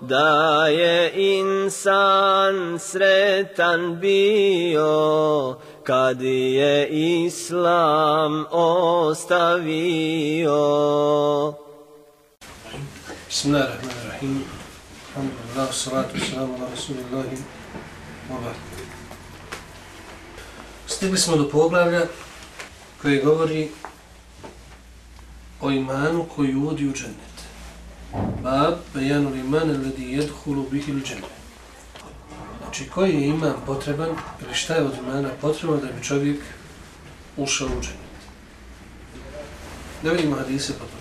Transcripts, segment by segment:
da je insan sretan bio kad je islam ostavio. Bismillahirrahmanirrahim. Alhamdulillah, salatu salamu ala rasulillahi. Stigli smo do poglavlja koje govori o imanu koji uvodi u džennet. Bab bejanu liman alladhi yadkhulu bihi al-jannah. Znači, koji je iman potreban ili šta je od imana potrebno da bi čovjek ušao u džene? Da vidimo hadise po tom.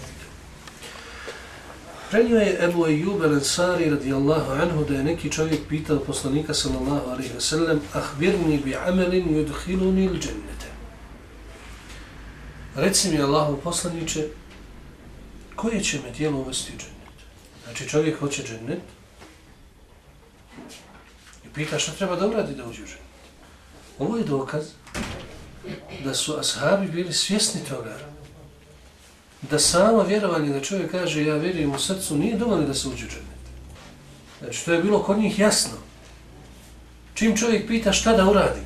Prenio je Ebu Ejub al-Ansari radijallahu anhu da je neki čovjek pitao poslanika sallallahu alaihi ve sellem ahbirni bi amelin yudhiluni il džennete. Reci mi Allahu poslaniće koje će me dijelo uvesti u džennet? Znači čovjek hoće džennet i pita šta treba da uradi da uđe u džennet. Ovo je dokaz da su ashabi bili svjesni toga da samo vjerovanje da čovjek kaže ja vjerujem u srcu nije dovoljno da se uđe u džennet. Znači to je bilo kod njih jasno. Čim čovjek pita šta da uradi?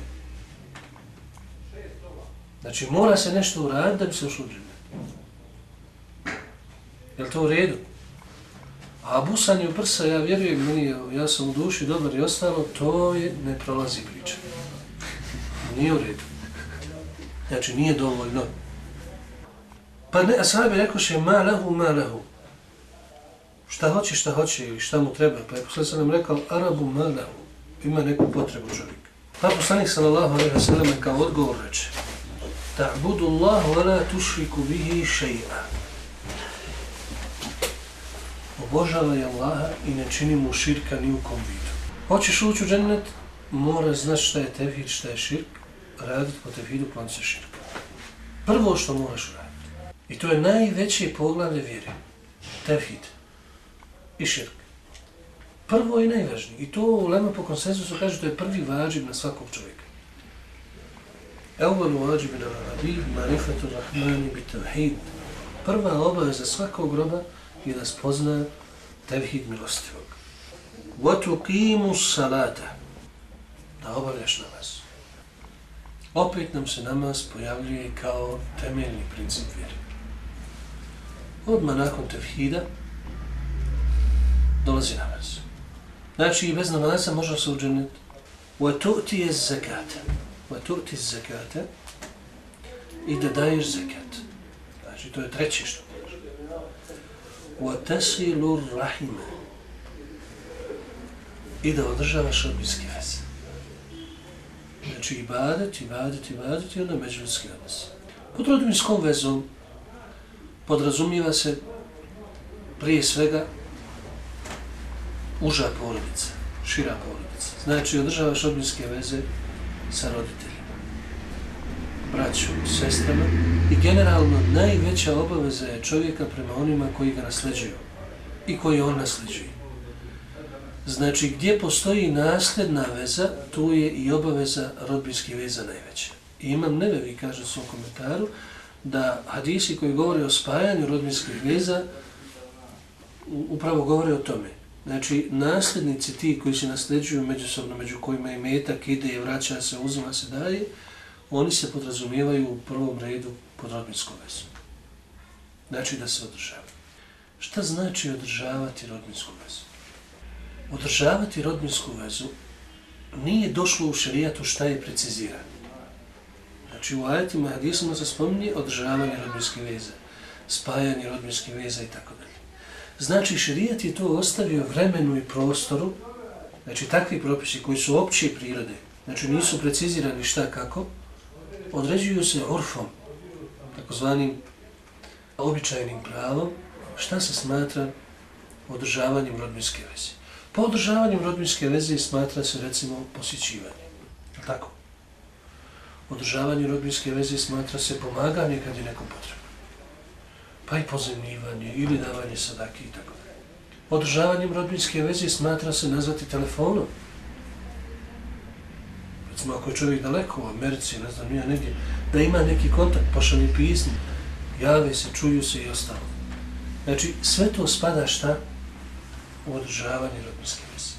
Znači mora se nešto uraditi da bi se ušlo u džennet. Je to u redu? A busanje u prsa, ja vjerujem, meni, ja sam u duši dobar i ostalo, to je ne prolazi priča. Nije u redu. Znači, nije dovoljno. Pa ne, a sahabi rekoše, ma lehu, ma lehu. Šta hoće, šta hoće ili šta mu treba. Pa je posle sam nam rekao, arabu ma lehu. Ima neku potrebu čovjek. Pa poslanik sallallahu alaihi wa sallam kao odgovor reče, ta'budu Allah wa la tušriku bihi še'a obožavaj Allaha i ne čini mu širka ni u kom vidu. Hoćeš ući u džennet, mora znaš šta je tevhid, šta je širk, radit po tevhidu, plan se širka. Prvo što moraš raditi. I to je najveće poglavlje vjere. Tevhid i širk. Prvo i najvažnije. I to u Lema po konsensusu kaže to je prvi vađib na svakog čovjeka. Evo vađib na vađib, marifatu rahmani bi tevhid. Prva obaveza svakog roba je da spozna tevhid milostivog. وَتُقِيمُ salata Da obavljaš namaz. Opet nam se namaz pojavljuje kao temeljni princip vjeri. Odmah nakon tevhida dolazi namaz. Znači, i bez namaza može se uđeniti. Wa tu'ti je zekata. Wa tu'ti zekata. I da daješ zekat. Znači, to je treće što وَتَسِلُ الرَّحِمَ. I da održavaš rodbinske veze. Znači, ibadet, ibadet, ibadet i onda međuljudski odnos. Pod rodbinskom vezom podrazumijeva se prije svega uža porodica, šira porodica. Znači, održavaš rodbinske veze sa roditeljima, braćom, sestrama i generalno najveća obaveza je čovjeka prema onima koji ga nasleđuju i koji on nasleđuje. Znači, gdje postoji nasljedna veza, tu je i obaveza rodbinskih veza najveća. I imam nevevi, kaže u svom komentaru, da hadisi koji govore o spajanju rodbinskih veza upravo govore o tome. Znači, nasljednici ti koji se nasljeđuju međusobno, među kojima je metak, ide, vraća se, uzima se, daje, oni se podrazumijevaju u prvom redu pod rodbinskom vezu. Znači da se održavaju. Šta znači održavati rodbinsku vezu? Održavati rodbinsku vezu nije došlo u šarijatu šta je precizirano. Znači u ajetima hadisama se spominje održavanje rodbinske veze, spajanje rodbinske veze i tako dalje. Znači šarijat je to ostavio vremenu i prostoru, znači takvi propisi koji su opće prirode, znači nisu precizirani šta kako, određuju se orfom, takozvanim običajnim pravom, šta se smatra održavanjem rodbinske veze. Po održavanjem rodbinske veze smatra se recimo posjećivanje. Tako održavanje rodbinske veze smatra se pomaganje kad je nekom potrebno. Pa i pozemljivanje ili davanje sadaki i tako dalje. Održavanjem rodbinske veze smatra se nazvati telefonom. Recimo, ako je čovjek daleko u Americi, ne znam, nije negdje, da ima neki kontakt, pošalje pismo, jave se, čuju se i ostalo. Znači, sve to spada šta? U održavanje rodinske veze.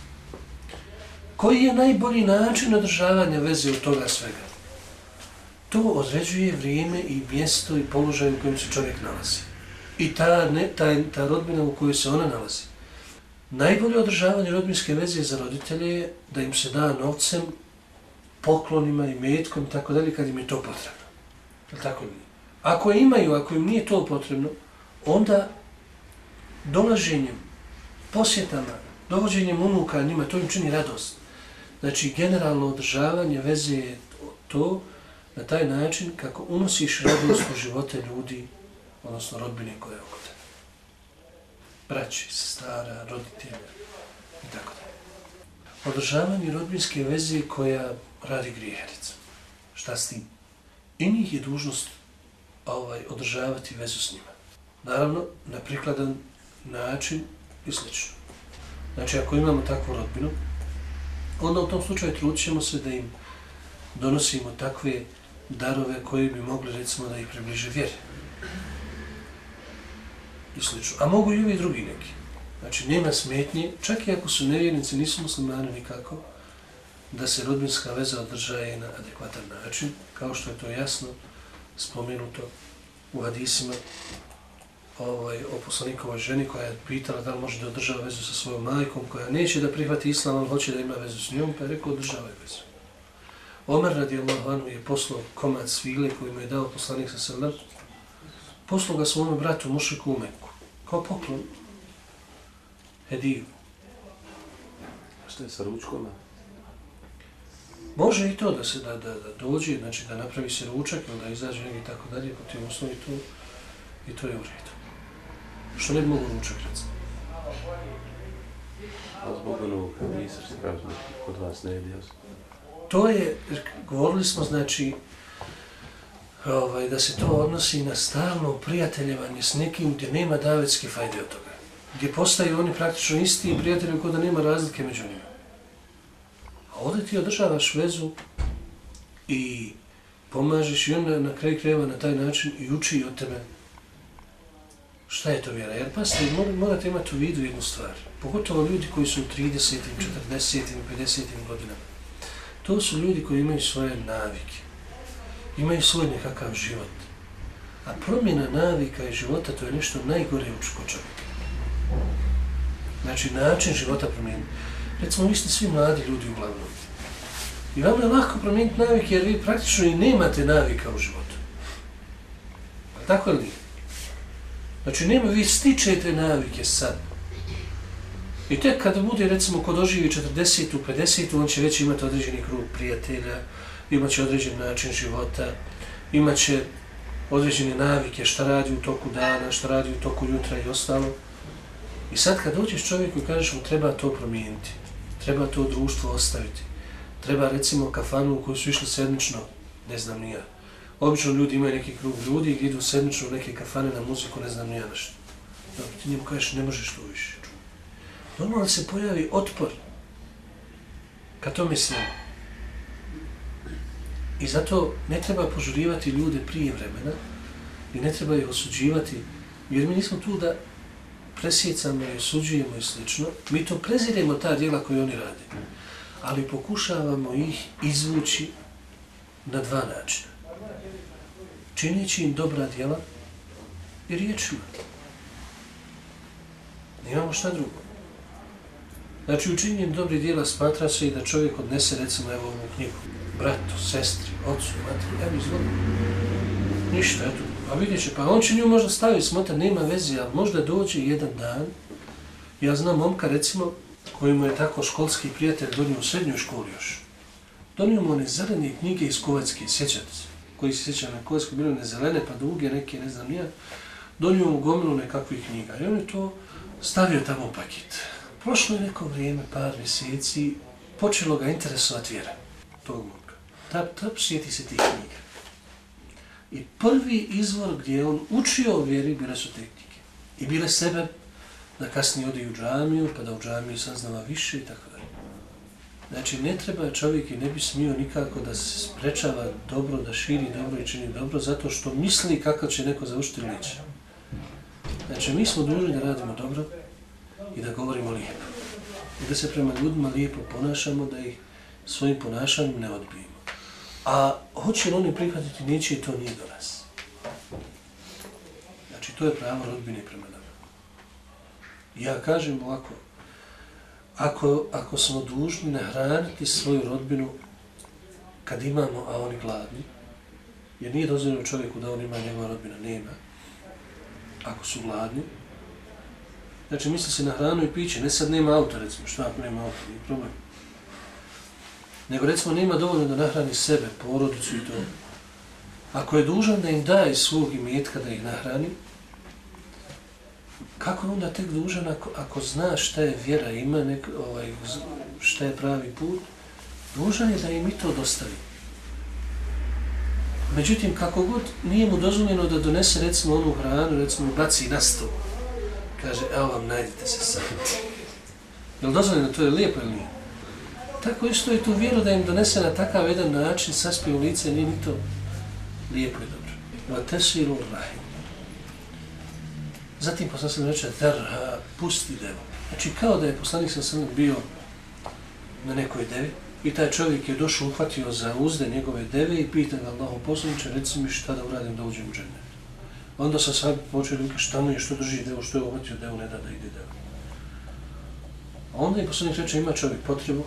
Koji je najbolji način održavanja veze od toga svega? to određuje vrijeme i mjesto i položaj u kojem se čovjek nalazi. I ta, ne, ta, ta rodbina u kojoj se ona nalazi. Najbolje održavanje rodbinske veze za roditelje je da im se da novcem, poklonima i metkom i tako dalje kad im je to potrebno. Je tako? Ako imaju, ako im nije to potrebno, onda dolaženjem, posjetama, dovođenjem unuka njima, to im čini radost. Znači, generalno održavanje veze je to, na taj način kako unosiš radost u živote ljudi, odnosno rodbine koje je oko tebe. Braći, stara, roditelja i tako da. Održavanje rodbinske veze koja radi grijeherica. Šta s tim? I njih je dužnost ovaj, održavati vezu s njima. Naravno, na prikladan način i slično. Znači, ako imamo takvu rodbinu, onda u tom slučaju trudit se da im donosimo takve darove koji bi mogli recimo da ih približe vjeri. I slično. A mogu i ovi drugi neki. Znači, nema smetnje, čak i ako su nevjernici, nisu muslimani nikako, da se rodbinska veza održaje na adekvatan način, kao što je to jasno spomenuto u hadisima ovaj, o poslanikovoj ženi koja je pitala da li može da održava vezu sa svojom majkom, koja neće da prihvati islam, ali hoće da ima vezu s njom, pa je rekao održavaj vezu. Omer radijallahu anhu je poslao komad svile koji mu je dao poslanik sa sredem. Poslao ga svome bratu Mušiku u Meku. Kao poklon. Hediju. Šta je sa ručkom? Može i to da se da, da, da dođe, znači da napravi se ručak ili da izađe neki tako dalje, po tim osnovi to, i to je u redu. Što ne bi mogu ručak recimo? A zbog onog hadisa što kaže kod vas ne jedi to je, govorili smo, znači, ovaj, da se to odnosi na stalno prijateljevanje s nekim gdje nema davetske fajde od toga. Gdje postaju oni praktično isti prijatelji kod da nema razlike među njima. A ovdje ti održavaš vezu i pomažeš i on na, na kraj kreva na taj način i uči od tebe šta je to vjera. Jer pasite, morate imati u vidu jednu stvar. Pogotovo ljudi koji su u 30. 40. 50. godinama. To su ljudi koji imaju svoje navike. Imaju svoj nekakav život. A promjena navika i života to je nešto najgore u čovjeka. Znači, način života promijeniti. Recimo, vi ste svi mladi ljudi uglavnom. I vam je lako promijeniti navike jer vi praktično i nemate navika u životu. A tako li? Znači, nema, vi stičete navike sad. I tek kada bude, recimo, ko doživi 40 50 on će već imati određeni krug prijatelja, imat će određen način života, imat će određene navike, šta radi u toku dana, šta radi u toku jutra i ostalo. I sad kad dođeš čovjeku i kažeš mu treba to promijeniti, treba to društvo ostaviti, treba recimo kafanu u kojoj su išli sedmično, ne znam nija. Obično ljudi imaju neki krug ljudi i idu sedmično u neke kafane na muziku, ne znam nija nešto. Dobro, ti njemu kažeš ne možeš to više. Normalno se pojavi otpor ka to mislim. I zato ne treba požurivati ljude prije vremena i ne treba ih osuđivati, jer mi nismo tu da presjecamo i osuđujemo i slično. Mi to preziremo ta djela koje oni rade, ali pokušavamo ih izvući na dva načina. Čineći im dobra djela i riječima. Nemamo šta drugo. Znači, učinjenjem dobrih djela smatra se i da čovjek odnese, recimo, evo ovu knjigu. Bratu, sestri, ocu, matri, evo izvodim. Ništa, eto. A vidjet će, pa on će nju možda staviti, smota, nema veze, ali možda dođe jedan dan. Ja znam momka, recimo, koji mu je tako školski prijatelj donio u srednjoj školi još. Donio mu one zelene knjige iz Kovacke, sjećate se, koji se sjeća na Kovacke, bilo ne zelene, pa duge, neke, ne znam nija. Donio mu gomilu nekakvih knjiga i on je to stavio tamo u paket. Prošlo je neko vrijeme, par mjeseci, počelo ga interesovati vjera tog momka. Tap, tap, sjeti se tih knjiga. I prvi izvor gdje on učio o vjeri bile su te knjige. I bile sebe da kasnije odi u džamiju, pa da u džamiju saznava više i tako dalje. Znači, ne treba čovjek i ne bi smio nikako da se sprečava dobro, da širi dobro i čini dobro, zato što misli kako će neko završiti liče. Znači, mi smo dužni da radimo dobro, i da govorimo lijepo. I da se prema ljudima lijepo ponašamo, da ih svojim ponašanjem ne odbijemo. A hoće li oni prihvatiti neće, to nije do nas. Znači, to je pravo rodbine prema nama. Ja kažem ovako, ako, ako smo dužni nahraniti svoju rodbinu kad imamo, a oni gladni, jer nije dozvoljeno čovjeku da on ima njegova rodbina, nema, ako su gladni, Znači, misli se na hranu i piće, ne sad nema auto, recimo, šta ako nema auto, nije problem. Nego, recimo, nema dovoljno da nahrani sebe, porodicu i to. Ako je dužan da im daje svog imetka da ih nahrani, kako onda tek dužan ako, ako zna šta je vjera, ima nek, ovaj, šta je pravi put, dužan je da im i to dostavi. Međutim, kako god nije mu dozvoljeno da donese, recimo, onu hranu, recimo, baci na stol, kaže, evo vam, najdite se sami. Jel dozvoljeno, to je lijepo ili nije? Tako isto je tu vjeru da im donese na takav jedan način, saspi u lice, nije ni to lijepo i dobro. Vatesiru rahim. Zatim poslan sam reče, darha, pusti devu. Znači, kao da je poslanik sam sam bio na nekoj devi, i taj čovjek je došao, uhvatio za uzde njegove deve i pita ga Allahom poslaniče, reci mi šta da uradim da uđem u džene. Onda sam sad počeo ruke šta mu je, što drži devu, što je uhvatio devu, ne da da ide devu. A onda je poslanik reče, ima čovjek potrebu.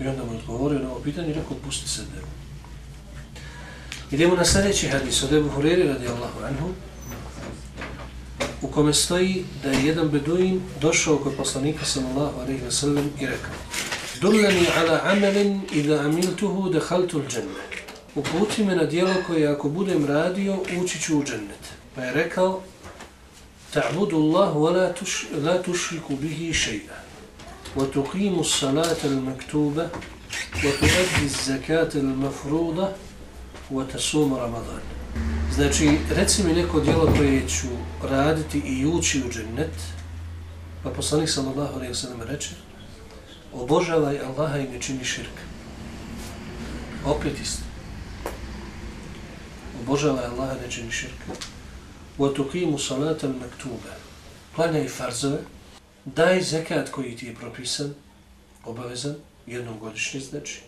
I onda mu odgovorio na ovo pitanje i rekao, pusti se devu. Idemo na sljedeći hadis od Ebu Hureri radi Allahu anhu, u kome stoji da je jedan beduin došao kod poslanika sallallahu alaihi wa sallam i rekao Dullani ala amelin i da amiltuhu dehaltu l'đenne uputi me na dijelo koje ako budem radio, ući ću u džennet. Pa je rekao, ta'budu Allah wa la, tuš, la bihi še'na. وتقيم الصلاة المكتوبة وتؤدي الزكاة المفروضة وتصوم رمضان. Znači, reci mi neko djelo koje ću raditi i ući u džennet, pa poslanik sallallahu alaihi wa sallam reče, obožavaj Allaha i ne čini širka. Opet isto obožavaj Allaha, ne čini širka. Wa tuqimu salata. Klanjaj farzove, daj zekat koji ti je propisan, obavezan, jednom godišnje znači,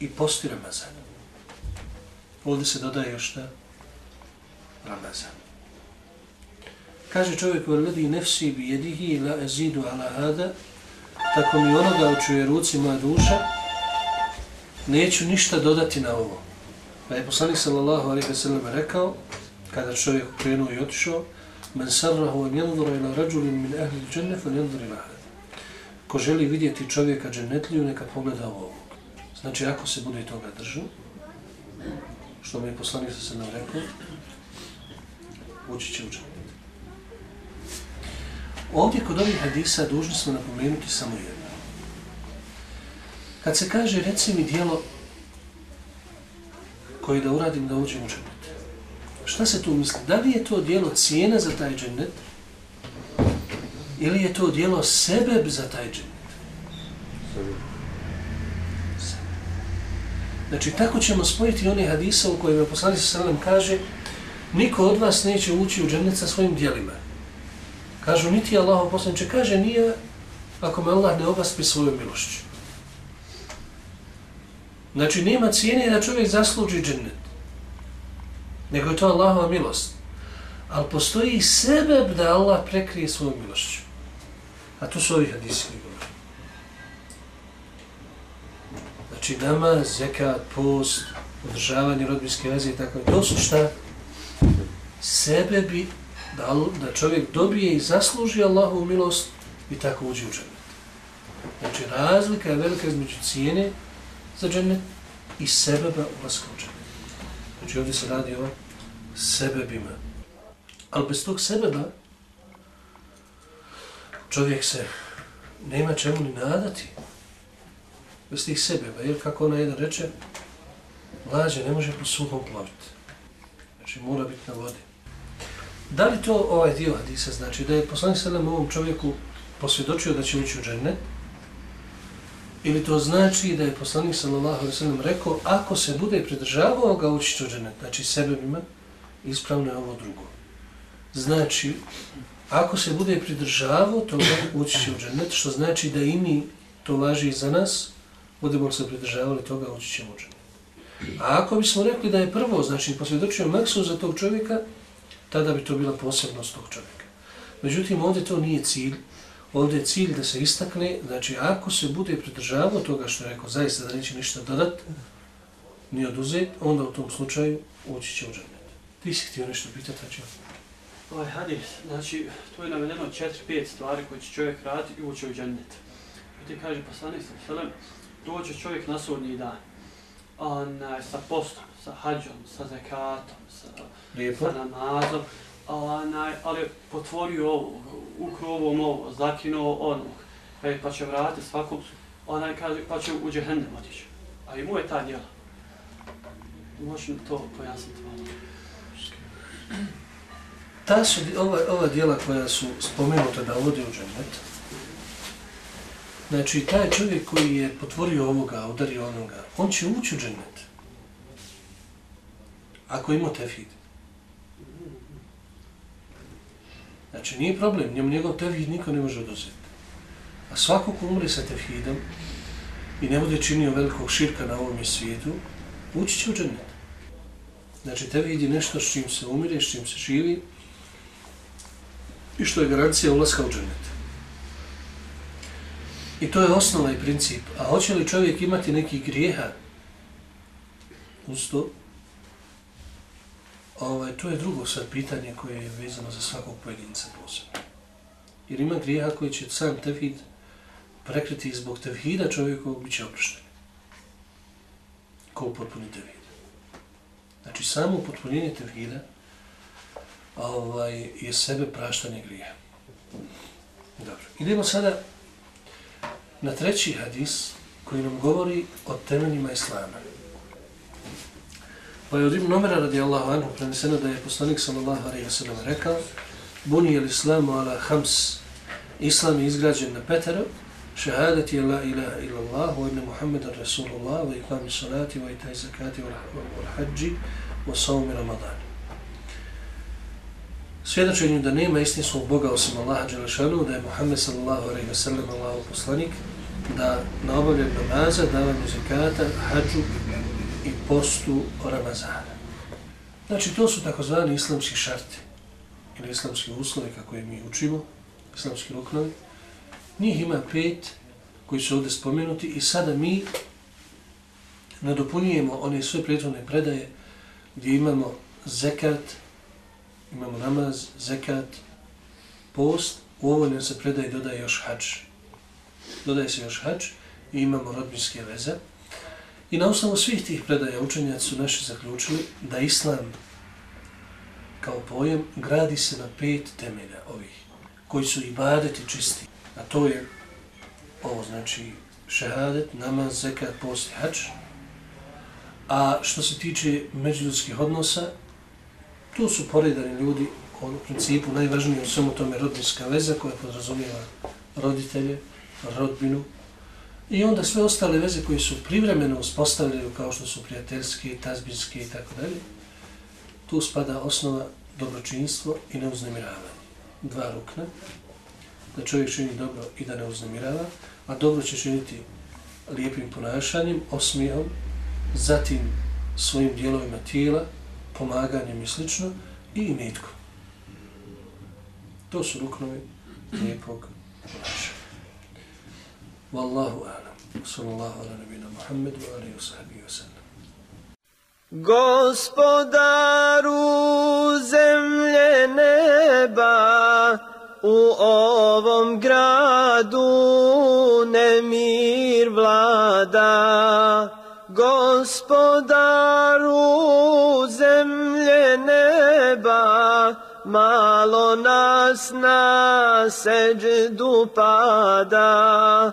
i posti Ramazan. Ovdje se dodaje još šta? Ramazan. Kaže čovjek, vrledi nefsi bi jedihi la azidu ala hada, tako mi ono da očuje ruci moja duša, neću ništa dodati na ovo. Pa je poslanik sallallahu alaihi wa sallam rekao, kada čovjek krenuo i otišao, men sarrahu an yanzura ila rajulin min ahli al-janna falyanzur ila hada. Ko želi vidjeti čovjeka džennetliju, neka pogleda ovo. Znači, ako se bude toga držao, što mi je poslanik sa nam rekao, ući će u džennet. Ovdje kod ovih hadisa dužni smo napomenuti samo jedno. Kad se kaže, reci mi dijelo koje da uradim da uđem u džennet. Šta se tu misli? Da li je to dijelo cijena za taj džennet? Ili je to dijelo sebeb za taj džennet? Znači, tako ćemo spojiti one hadisa u kojima poslani sa sallam kaže niko od vas neće ući u džennet sa svojim dijelima. Kažu, niti Allah poslaniče, kaže, nije ako me Allah ne obaspi svojom milošću. Znači, nema cijene da čovjek zasluži džennet. Nego je to Allahova milost. Ali postoji i sebeb da Allah prekrije svoju milošću. A to su ovi hadisi koji govori. Znači, namaz, zekat, post, održavanje rodbinske veze i tako. To su šta? Sebebi da, da čovjek dobije i zasluži Allahovu milost i tako uđe u džennet. Znači, razlika je velika između cijene za džennet i sebeba ulaska u džennet. Znači, ovdje se radi o sebebima. Ali bez tog sebeba čovjek se nema čemu ni nadati bez tih sebeba. Jer kako ona jedan reče, mlađe ne može po suhom ploviti. Znači, mora biti na vodi. Da li to ovaj dio hadisa znači da je poslanik sallam ovom čovjeku posvjedočio da će ući u džennet? Ili to znači da je poslanik sallallahu alaihi sallam rekao ako se bude pridržavao ga ući će džennet, znači sebebima ispravno je ovo drugo. Znači, ako se bude pridržavao, to ući će u džennet, što znači da i mi, to važi i za nas, budemo se pridržavali toga, ući ćemo u džennet. A ako bismo rekli da je prvo, znači posvjedočio maksu za tog čovjeka, tada bi to bila posebnost tog čovjeka. Međutim, ovdje to nije cilj. Ovdje je cilj da se istakne, znači ako se bude pridržavao toga što je rekao, zaista da neće ništa dodat, ni oduzet, onda u tom slučaju ući će u džanet. Ti si htio nešto pitati, znači? Ovaj hadis, znači, to je navedeno četiri, pet stvari koje će čovjek raditi i ući u džennet. I ti kaže, poslanik sam selem, dođe čovjek na sudnji dan, onaj, sa postom, sa hađom, sa zekatom, sa, sa namazom, onaj, ali potvorio ovo, ukro ovom ovo, zakinuo onog, e, pa će vratiti svakog, onaj kaže, pa će u džehendem otići. A i mu je ta djela. Možeš to pojasniti malo? Ta su, ova, ova djela koja su spomenuta da vodi u džennet, znači taj čovjek koji je potvorio ovoga, udario onoga, on će ući u džennet. Ako ima tefid. Znači, nije problem, njemu njegov tevhid niko ne može oduzeti. A svako ko umre sa tevhidom i ne bude činio velikog širka na ovom svijetu, ući će u džennet. Znači, tevhid je nešto s čim se umire, s čim se živi i što je garancija ulaska u džennet. I to je osnova i princip. A hoće li čovjek imati neki grijeha uz to? Ovaj, to je drugo sad pitanje koje je vezano za svakog pojedinca posebno. Jer ima grijeha koji će sam tevhid prekriti zbog tevhida čovjekovog bit će oprošten. Ko upotpuni tevhid. Znači samo upotpunjenje tevhida ovaj, je sebe praštanje grijeha. Dobro. Idemo sada na treći hadis koji nam govori o temeljima Islama. Pa je od Ibn Omera radijallahu anhu preneseno da je poslanik sallallahu alaihi wa sallam rekao Buni je islamu ala hams. Islam je izgrađen na petero šehadati je la ilaha illallah wa inna muhammedan rasulullah wa ikami salati wa itaj zakati wa hađi wa saumi ramadan. Svjedočenju da nema istinskog Boga osim Allaha Đelešanu, da je Muhammed sallallahu alaihi wa sallam Allahu poslanik, da na obavljanju namaza, davanju zakata, hađu i postu Ramazana. Znači, to su takozvani islamski šarti ili islamski uslovi kako je mi učimo, islamski ruknovi. Njih ima pet koji su ovdje spomenuti i sada mi nadopunjujemo one sve prethodne predaje gdje imamo zekat, imamo namaz, zekat, post, u ovoj nam se predaje dodaje još hač. Dodaje se još hač i imamo rodbinske veze. I na osnovu svih tih predaja učenjaci su naši zaključili da islam kao pojem gradi se na pet temelja ovih koji su ibadeti čisti. A to je ovo znači šehadet, namaz, zekat, post i hač. A što se tiče međuljudskih odnosa, tu su poredani ljudi ono, u principu najvažnije u svemu tome rodinska veza koja podrazumijeva roditelje, rodbinu i onda sve ostale veze koje su privremeno uspostavljaju kao što su prijateljske, tazbinske i tako dalje, tu spada osnova dobročinstvo i neuznemiravanje. Dva rukna, da čovjek čini dobro i da ne uznemirava, a dobro će činiti lijepim ponašanjem, osmijom, zatim svojim dijelovima tijela, pomaganjem i slično, i imetkom. To su ruknovi lijepog ponašanja. Wallahu alam. Sallallahu ala nabina Muhammed wa alihi wa sahbihi wa sallam. Gospodaru zemlje neba, u ovom gradu nemir vlada. Gospodaru zemlje neba, malo nas na seđdu pada.